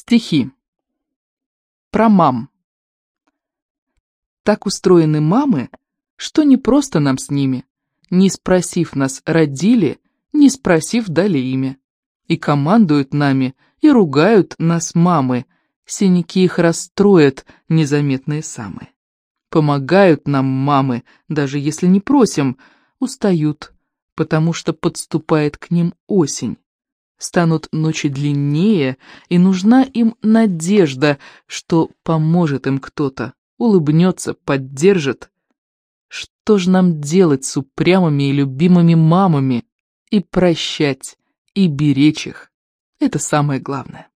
Стихи. Про мам. Так устроены мамы, что не просто нам с ними. Не спросив нас, родили, не спросив, дали имя. И командуют нами, и ругают нас мамы, синяки их расстроят, незаметные самые. Помогают нам мамы, даже если не просим, устают, потому что подступает к ним осень станут ночи длиннее, и нужна им надежда, что поможет им кто-то, улыбнется, поддержит. Что же нам делать с упрямыми и любимыми мамами? И прощать, и беречь их. Это самое главное.